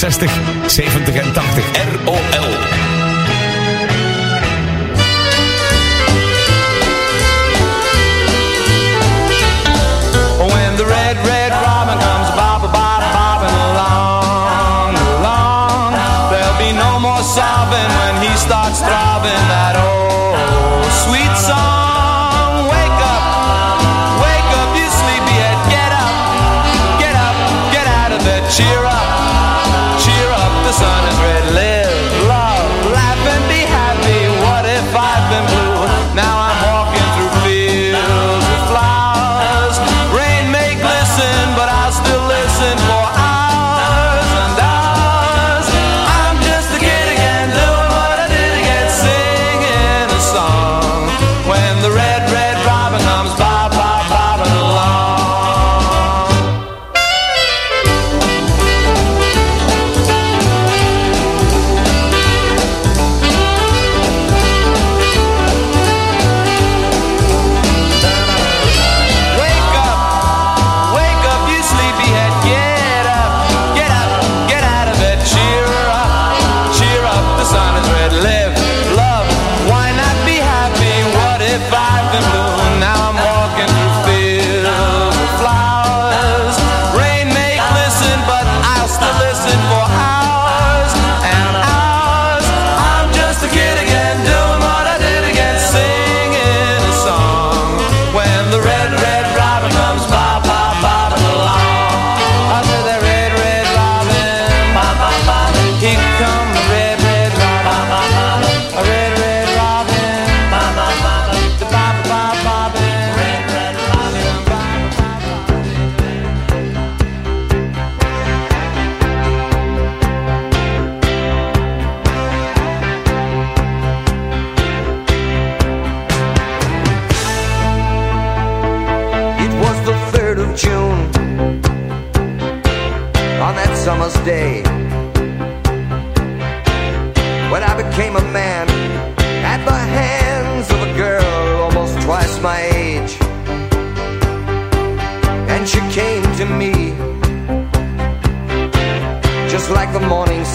60, 70 en 80. ROL. When the red, red robin comes along, along, there'll be no more sobbing when he starts throbbing that old sweet song. cheer up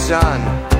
sun.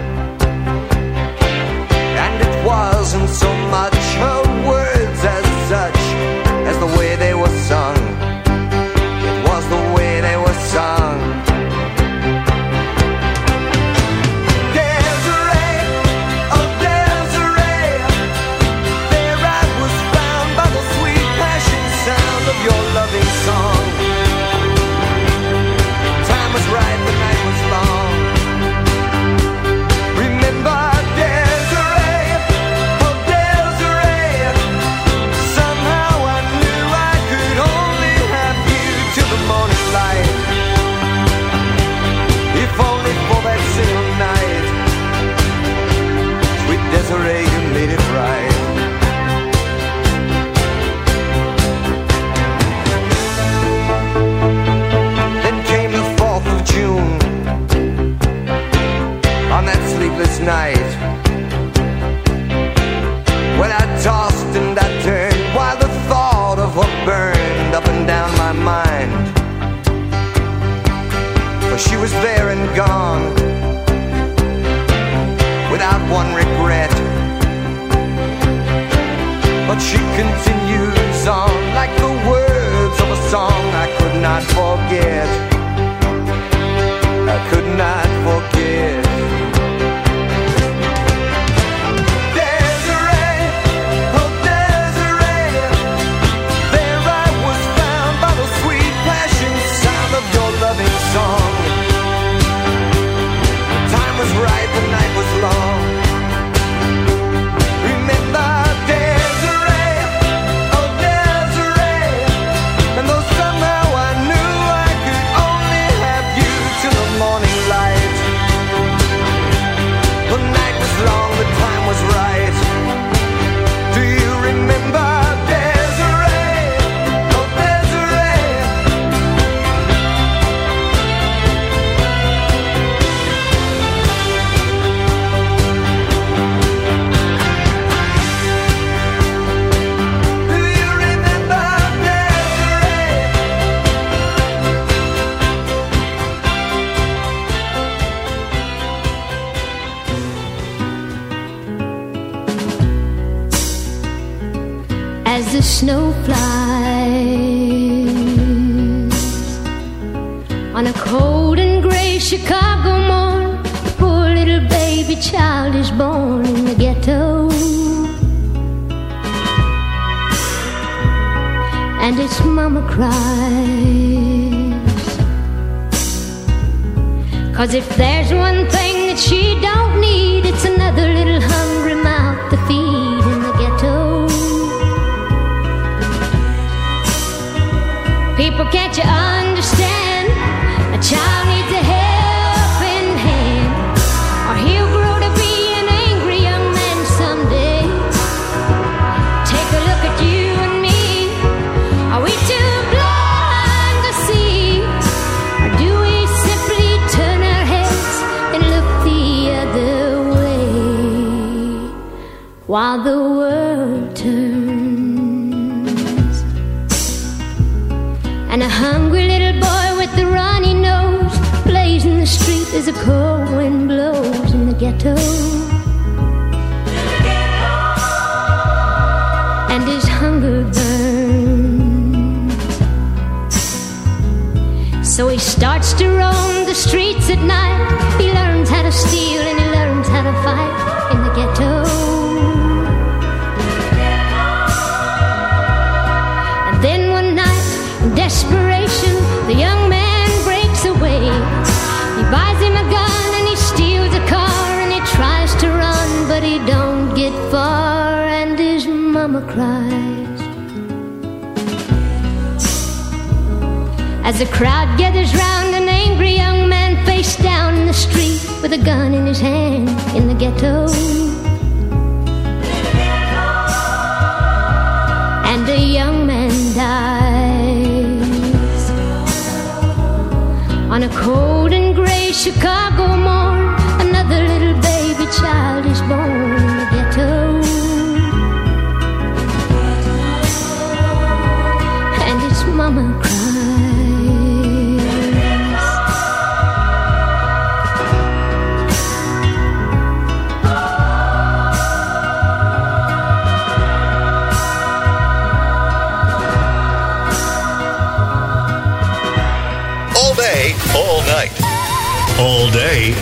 is a cold. As the crowd gathers round, an angry young man face down in the street with a gun in his hand in the ghetto. And a young man dies on a cold and gray Chicago morn. Another little baby child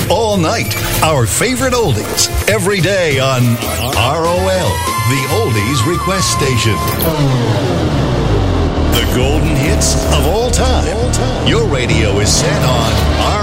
all night. Our favorite oldies. Every day on ROL, the Oldies Request Station. The golden hits of all time. Your radio is set on ROL.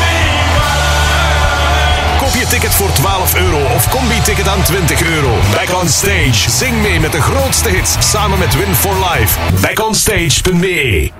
Koop je ticket voor 12 euro of combi-ticket aan 20 euro. Back on Stage. Zing mee met de grootste hits samen met Win for Life. Backonstage.be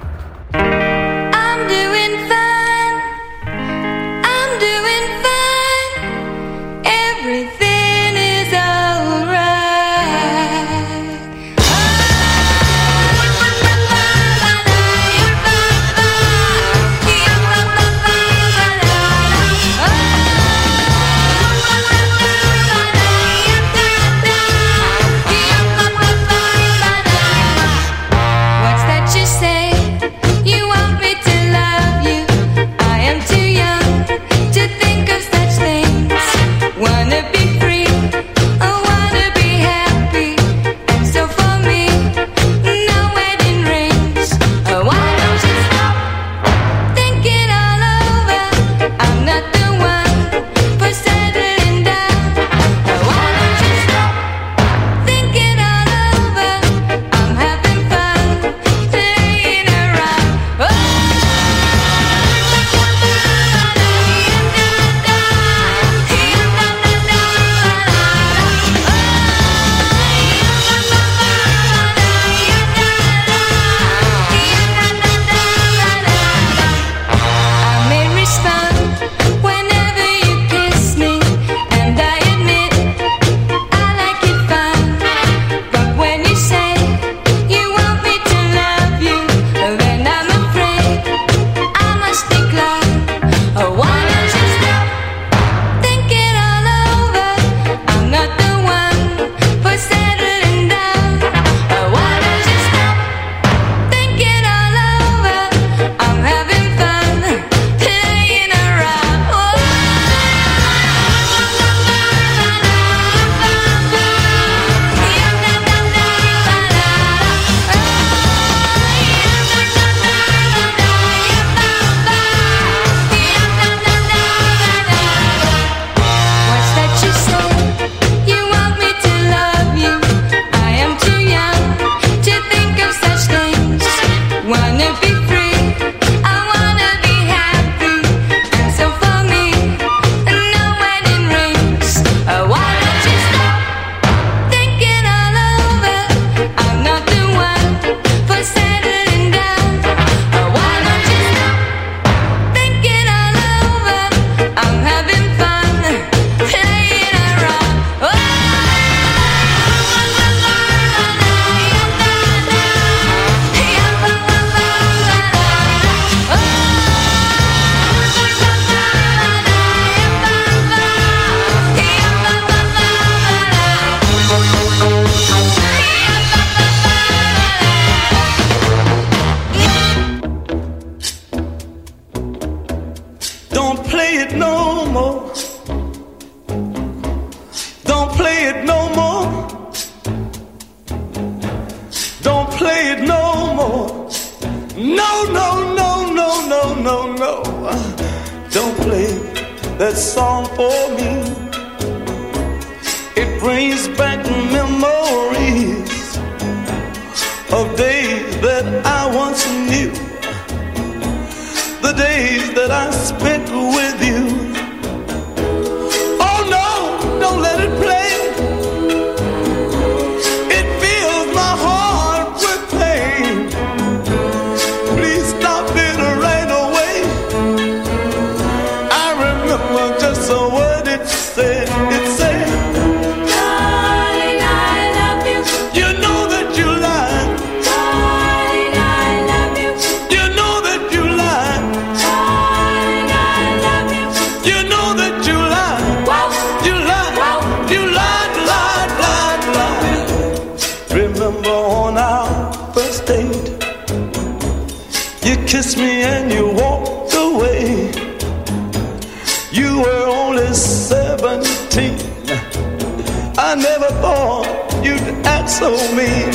it no more. No, no, no, no, no, no, no. Don't play that song for me. It brings back memories of days that I once knew. The days that I spent with you. So mean,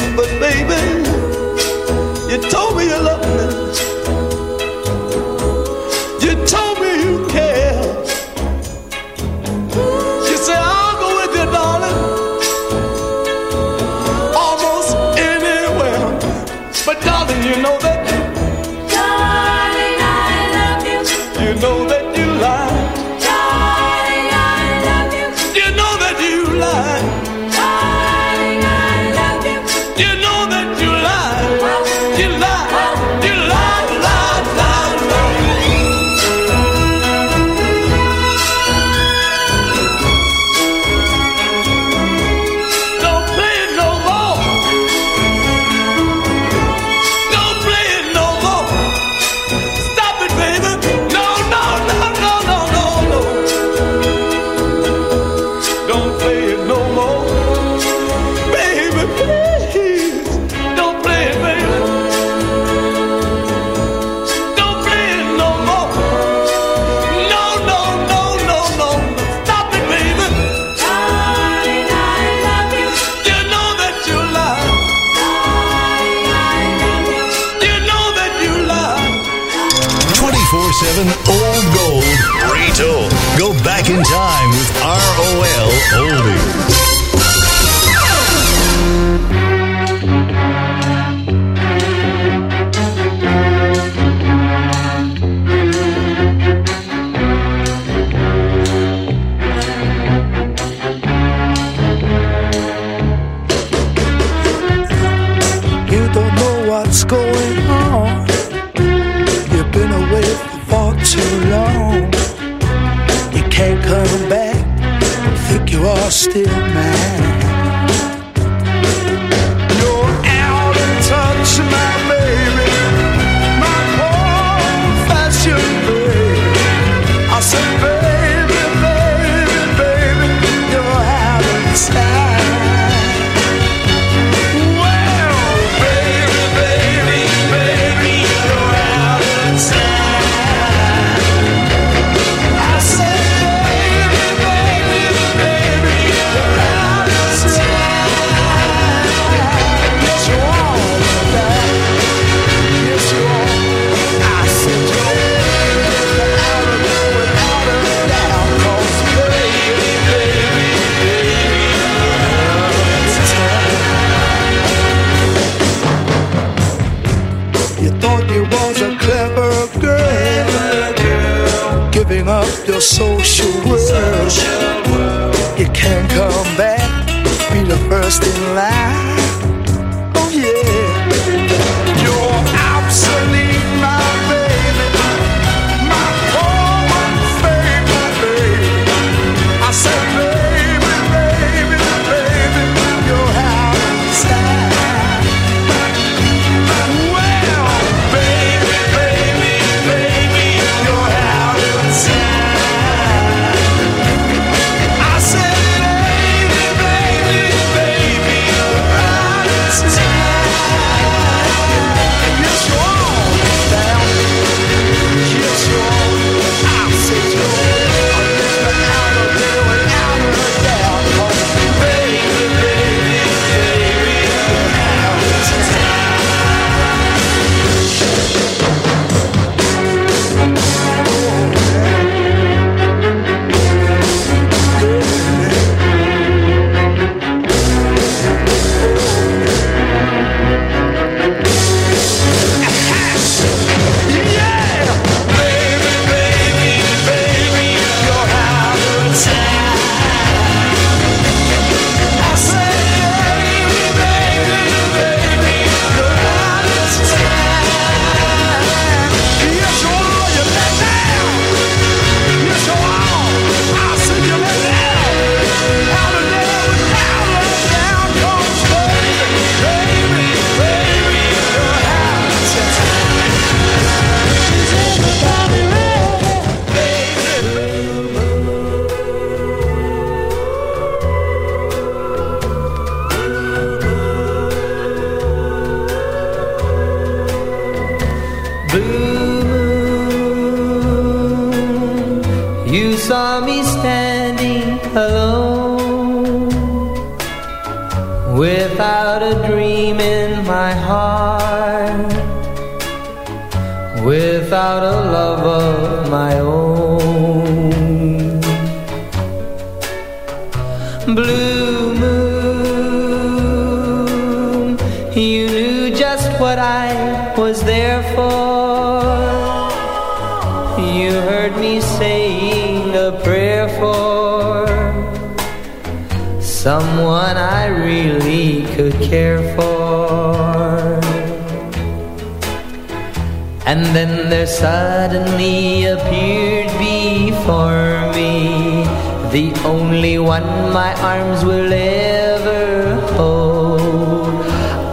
and there suddenly appeared before me the only one my arms will ever hold.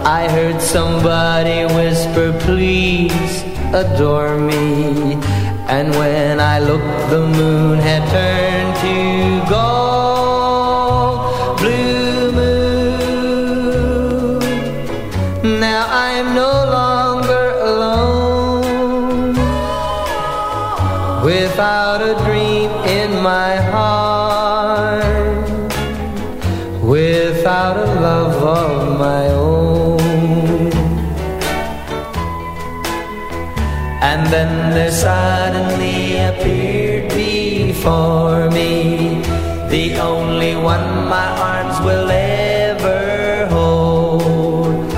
I heard somebody whisper, please adore me. And when I looked, the moon had turned to gold. for me, the only one my arms will ever hold.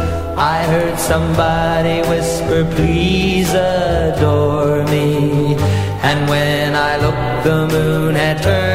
I heard somebody whisper, please adore me, and when I looked, the moon had turned.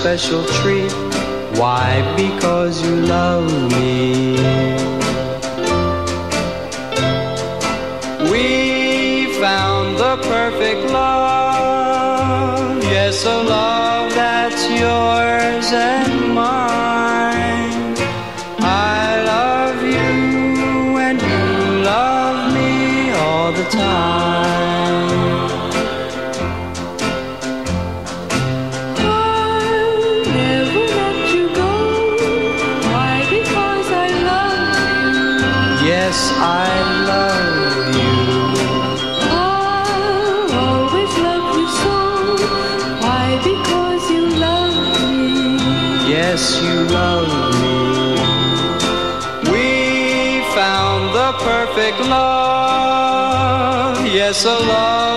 special treat. Why? so long.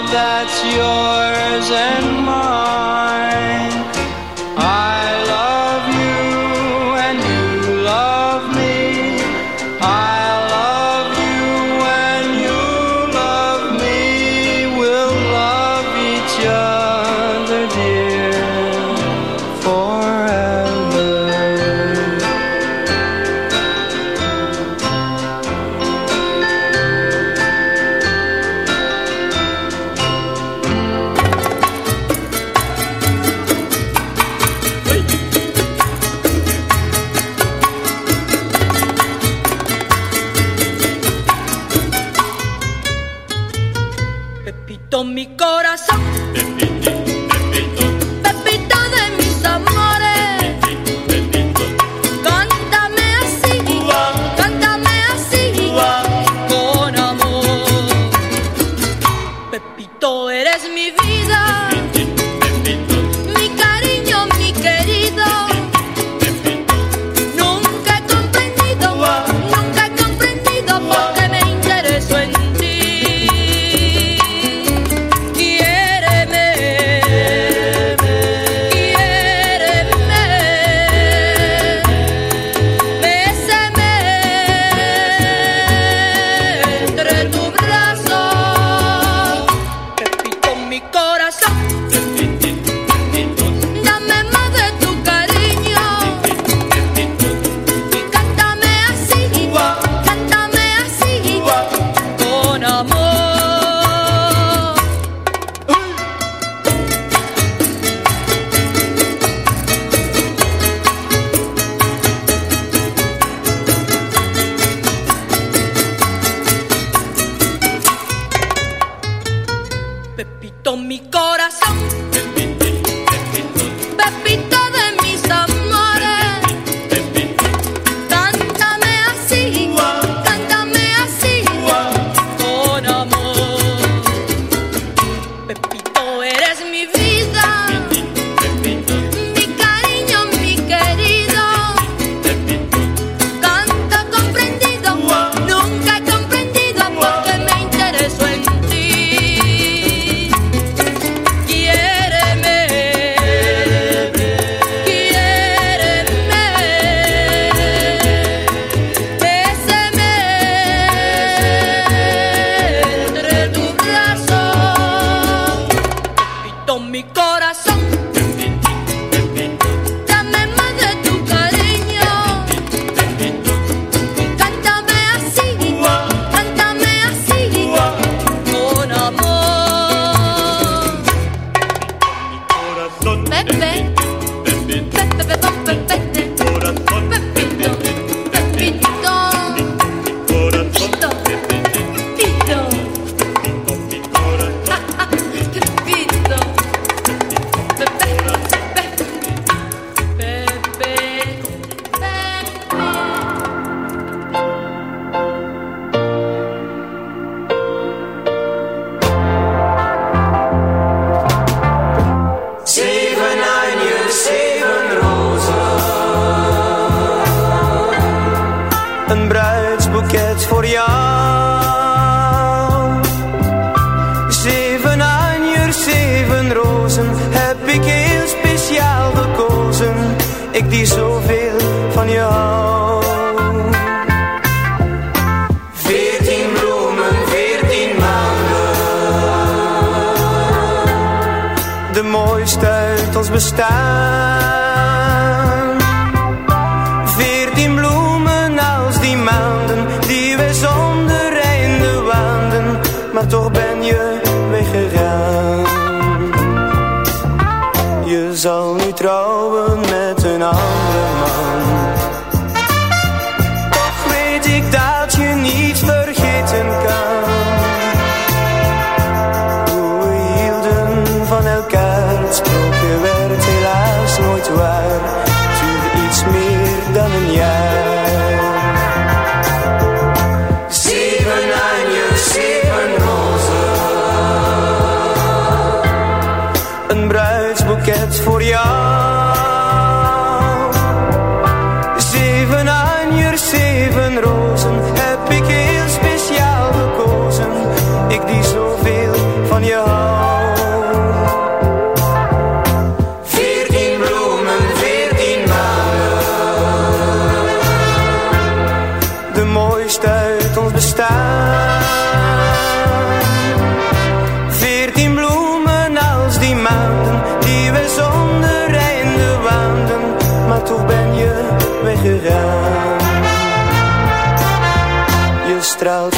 mi vida.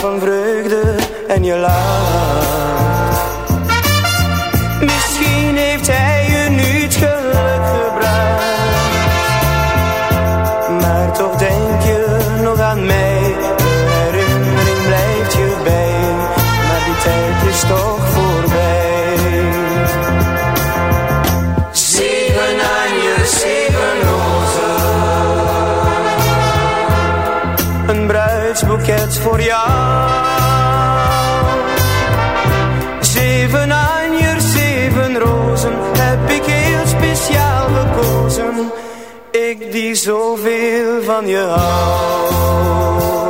van vreugde en je laat, Misschien heeft hij je niet het geluk gebracht. Maar toch denk je nog aan mij. De herinnering blijft je bij. Maar die tijd is toch voorbij. Zegen aan je zegenloze. Een bruidsboeket voor jou. die zoveel van je houdt.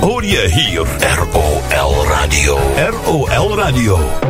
hoor je hier ROL Radio. ROL Radio.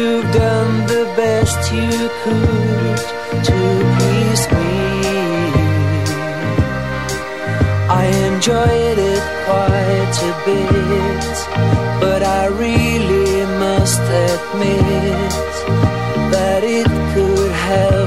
You've done the best you could to please me. I enjoyed it quite a bit, but I really must admit that it could have.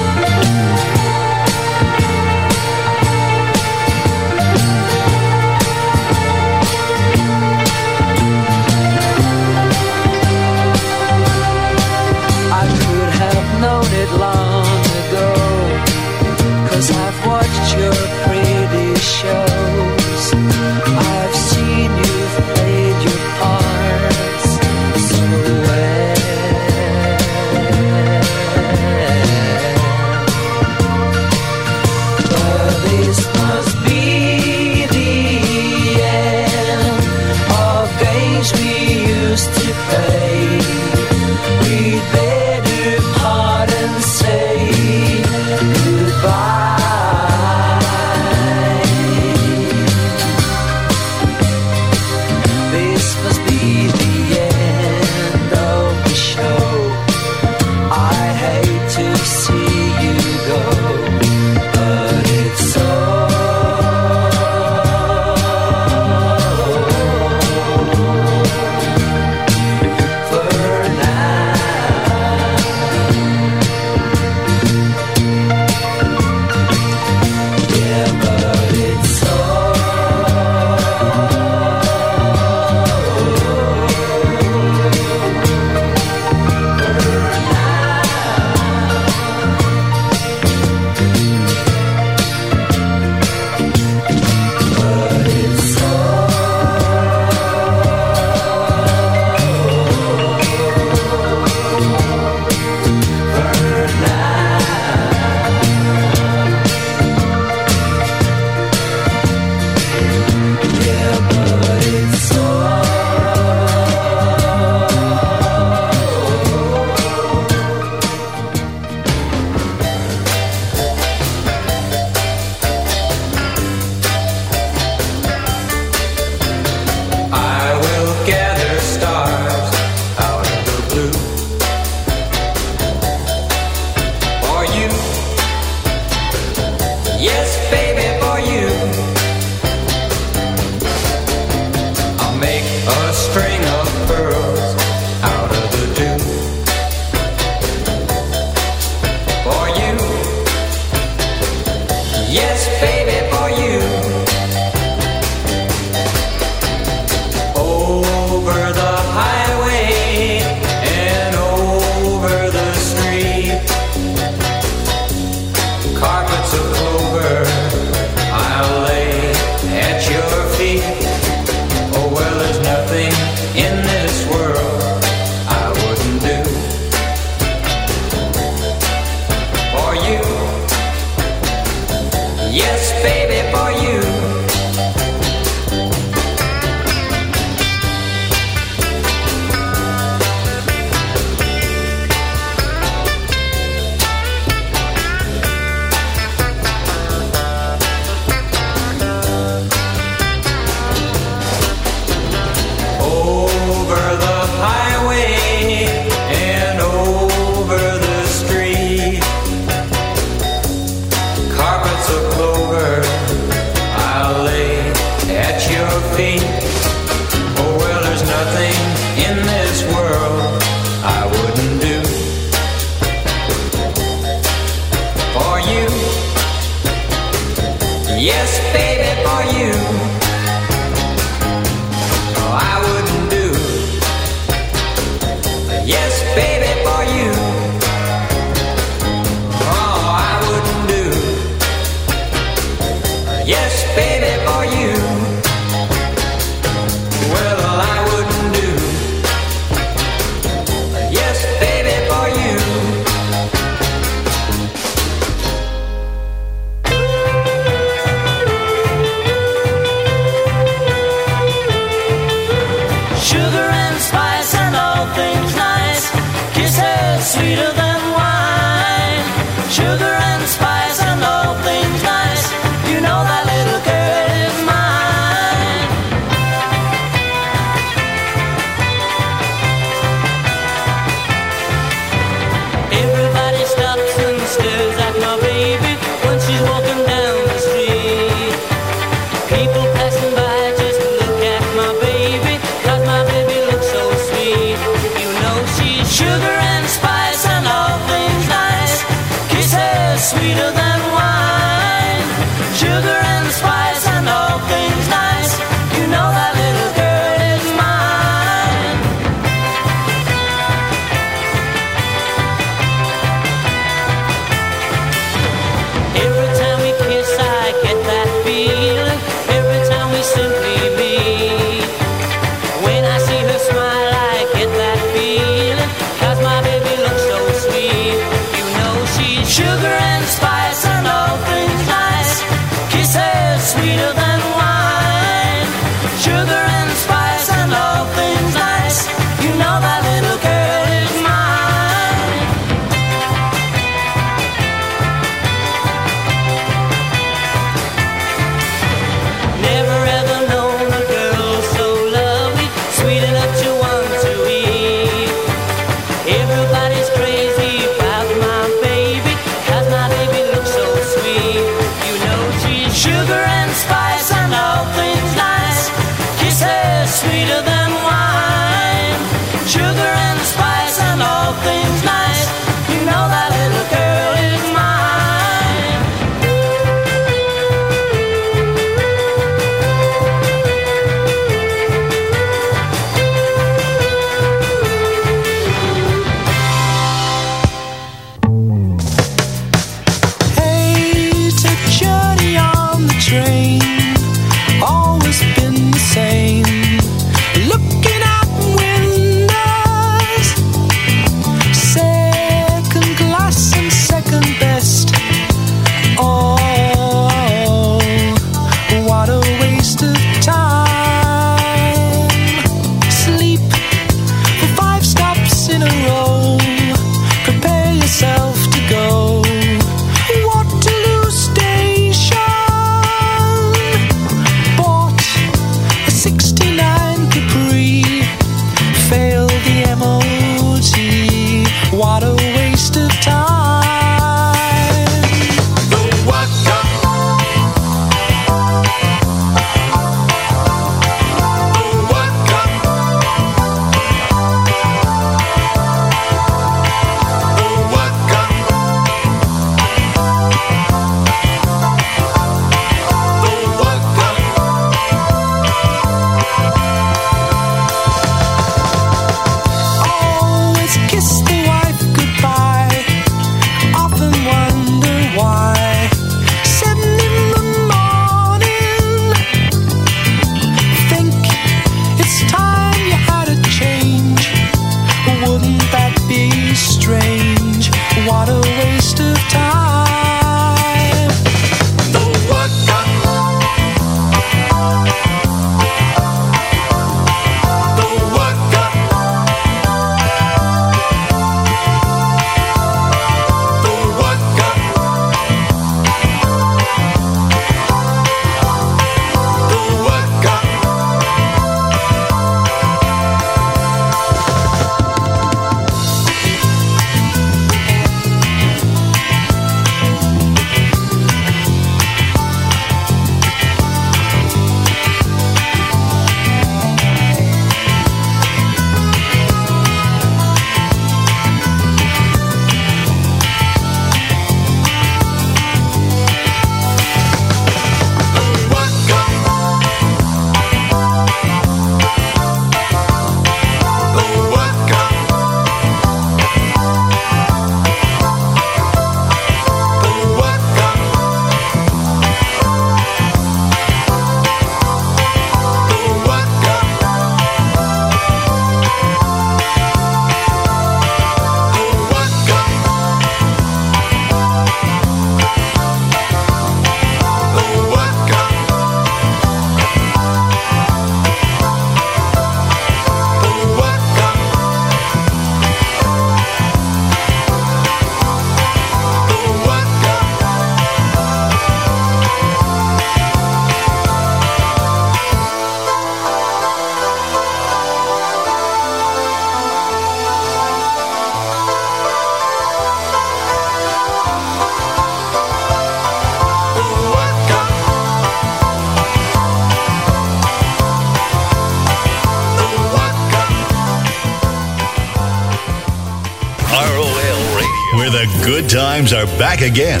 times are back again.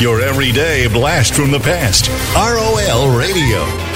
Your everyday blast from the past. ROL Radio.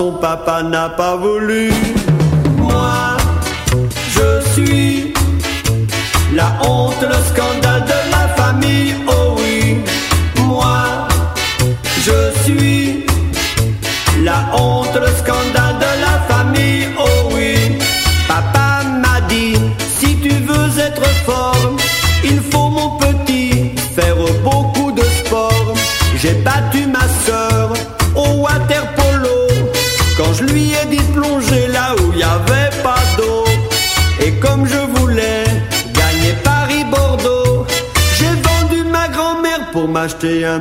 son papa n'a pas voulu. Moi, je suis la honte, le scandale de la famille. acheté un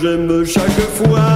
j'aime chaque fois.